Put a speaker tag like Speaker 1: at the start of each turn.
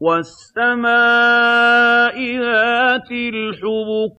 Speaker 1: وَالسَّمَاءِ ذَاتِ الْحُبُكِ